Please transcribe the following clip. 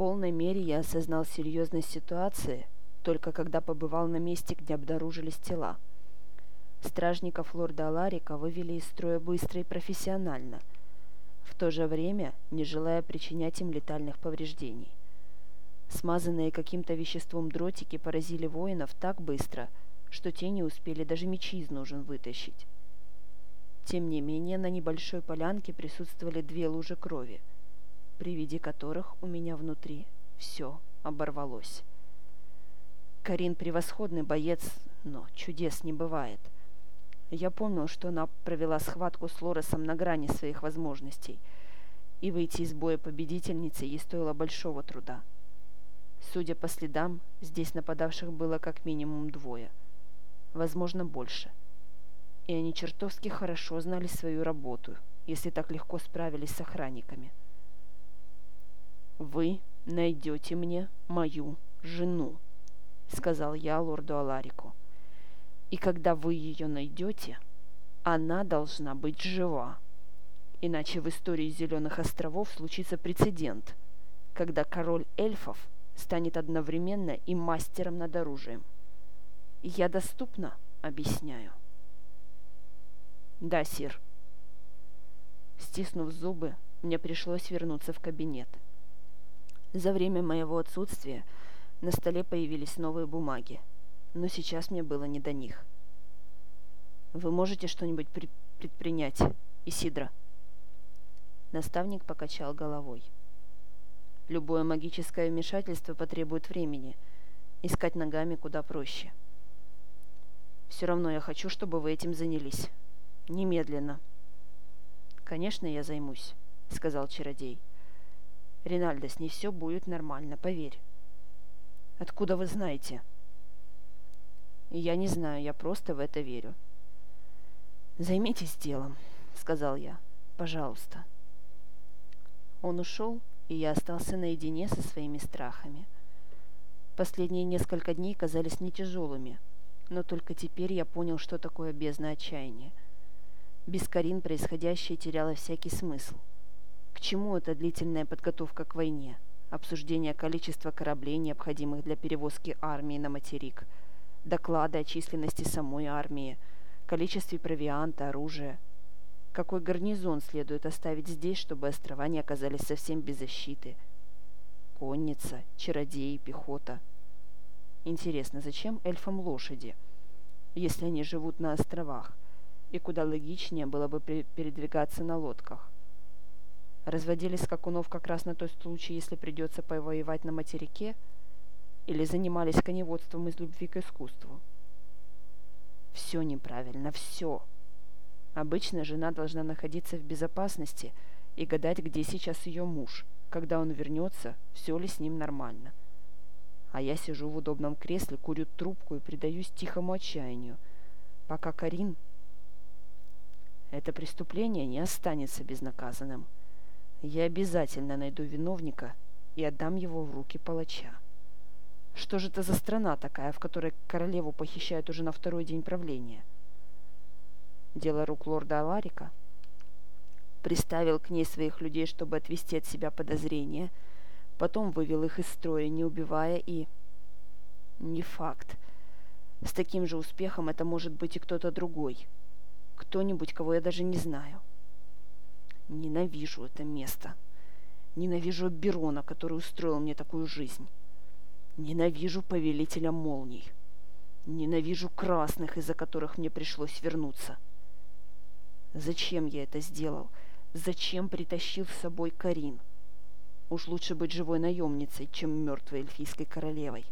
полной мере я осознал серьезность ситуации, только когда побывал на месте, где обнаружились тела. Стражников лорда Аларика вывели из строя быстро и профессионально, в то же время не желая причинять им летальных повреждений. Смазанные каким-то веществом дротики поразили воинов так быстро, что те не успели даже мечи из ножен вытащить. Тем не менее, на небольшой полянке присутствовали две лужи крови, при виде которых у меня внутри все оборвалось. Карин превосходный боец, но чудес не бывает. Я помнил, что она провела схватку с Лоресом на грани своих возможностей, и выйти из боя победительницей ей стоило большого труда. Судя по следам, здесь нападавших было как минимум двое, возможно, больше. И они чертовски хорошо знали свою работу, если так легко справились с охранниками. «Вы найдете мне мою жену», — сказал я лорду Аларику. «И когда вы ее найдете, она должна быть жива. Иначе в истории Зеленых островов случится прецедент, когда король эльфов станет одновременно и мастером над оружием. Я доступно объясняю». «Да, сир». Стиснув зубы, мне пришлось вернуться в кабинет. За время моего отсутствия на столе появились новые бумаги, но сейчас мне было не до них. «Вы можете что-нибудь при предпринять, Исидра?» Наставник покачал головой. «Любое магическое вмешательство потребует времени. Искать ногами куда проще. Все равно я хочу, чтобы вы этим занялись. Немедленно». «Конечно, я займусь», — сказал чародей. «Ринальдо, с ней все будет нормально, поверь». Откуда вы знаете? Я не знаю, я просто в это верю. Займитесь делом, сказал я. Пожалуйста. Он ушел, и я остался наедине со своими страхами. Последние несколько дней казались не тяжелыми, но только теперь я понял, что такое бездна отчаяния. Без Карин происходящее теряло всякий смысл. К чему эта длительная подготовка к войне? — обсуждение количества кораблей, необходимых для перевозки армии на материк, доклады о численности самой армии, количестве провианта, оружия. Какой гарнизон следует оставить здесь, чтобы острова не оказались совсем без защиты? Конница, чародеи, пехота. Интересно, зачем эльфам лошади, если они живут на островах, и куда логичнее было бы передвигаться на лодках? Разводили скакунов как раз на тот случай, если придется повоевать на материке, или занимались коневодством из любви к искусству. Все неправильно, все. Обычно жена должна находиться в безопасности и гадать, где сейчас ее муж. Когда он вернется, все ли с ним нормально. А я сижу в удобном кресле, курю трубку и предаюсь тихому отчаянию, пока Карин... Это преступление не останется безнаказанным. Я обязательно найду виновника и отдам его в руки палача. Что же это за страна такая, в которой королеву похищают уже на второй день правления? Дело рук лорда Аларика. Приставил к ней своих людей, чтобы отвести от себя подозрения, потом вывел их из строя, не убивая и... Не факт. С таким же успехом это может быть и кто-то другой. Кто-нибудь, кого я даже не знаю. — Ненавижу это место. Ненавижу Берона, который устроил мне такую жизнь. Ненавижу повелителя молний. Ненавижу красных, из-за которых мне пришлось вернуться. Зачем я это сделал? Зачем притащил с собой Карин? Уж лучше быть живой наемницей, чем мертвой эльфийской королевой.